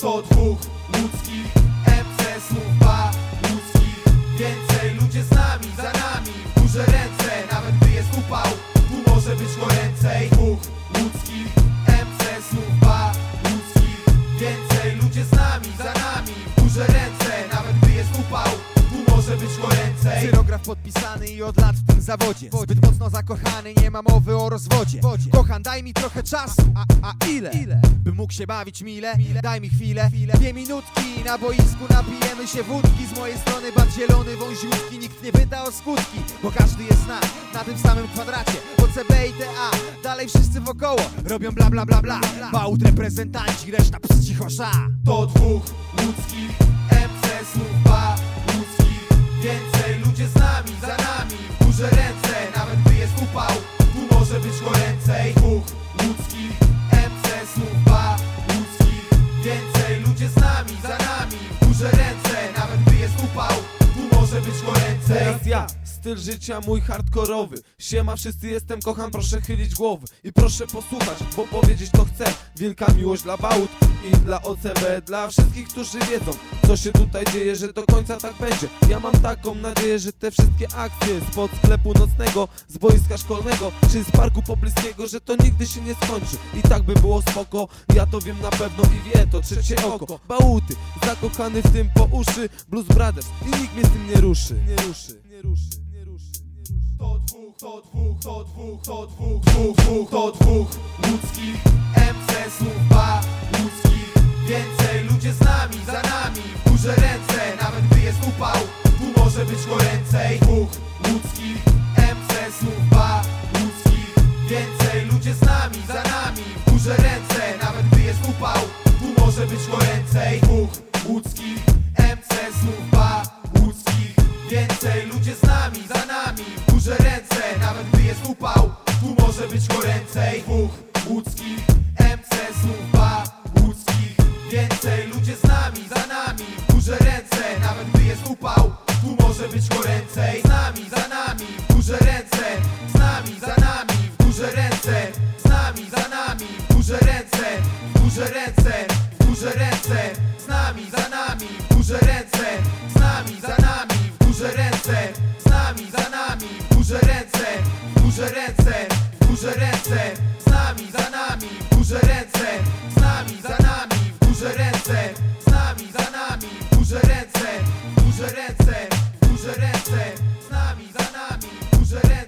To dwóch łódzkich MC-słów, ba łódzkich. Więcej ludzie z nami, za nami, w górze ręce. Nawet gdy jest upał, tu może być goręcej Dwóch łódzkich MC-słów, ba łódzkich. Więcej ludzie z nami, za nami podpisany i od lat w tym zawodzie. Zbyt mocno zakochany, nie ma mowy o rozwodzie. Kochan, daj mi trochę czasu, a, a ile? Bym mógł się bawić mile, daj mi chwilę. Dwie minutki, na boisku napijemy się wódki. Z mojej strony bat zielony, wąziutki. Nikt nie pyta o skutki, bo każdy jest na, na tym samym kwadracie. Bo CB i TA, dalej wszyscy wokoło Robią bla bla bla bla. Bałut reprezentanci, reszta ps cichosza To dwóch łódzkich MC słów upał. Tu może być goręcej Teraz ja, styl życia mój hardkorowy. Siema wszyscy jestem, kocham, proszę chylić głowy. I proszę posłuchać, bo powiedzieć to chcę. Wielka miłość dla Bałut i dla OCB Dla wszystkich, którzy wiedzą, co się tutaj dzieje Że do końca tak będzie. Ja mam taką nadzieję, że te wszystkie akcje Spod sklepu nocnego, z boiska szkolnego Czy z parku pobliskiego, że to nigdy się nie skończy. I tak by było spoko, ja to wiem na pewno I wie to trzecie oko. Bałuty, zakochany w tym po uszy Blues Brothers i nikt mnie z tym nie ruszy. Nie ruszy, nie ruszy, To dwóch, to dwóch, to dwóch, to dwóch, dwóch, dwóch, to dwóch łódzkich MC może być goręcej Dwóch łódzkich MC słów ba łódzkich Więcej. Ludzie z nami, za nami W górze ręce, nawet gdy jest upał Tu może być goręcej Dwóch łódzkich MC słów ba łódzkich Więcej. Ludzie z nami, za nami W górze ręce, nawet gdy jest upał Tu może być goręcej Dwóch górze ręce, w górze ręce Z nami, za nami, w górze ręce Z nami, za nami, w górze ręce Z nami, za nami, w górze ręce W górze ręce, w górze ręce Z nami, za nami, w górze ręce Z nami, za nami, w górze ręce Z nami, za nami, w górze ręce W górze ręce, w górze ręce Z nami, za nami, w górze ręce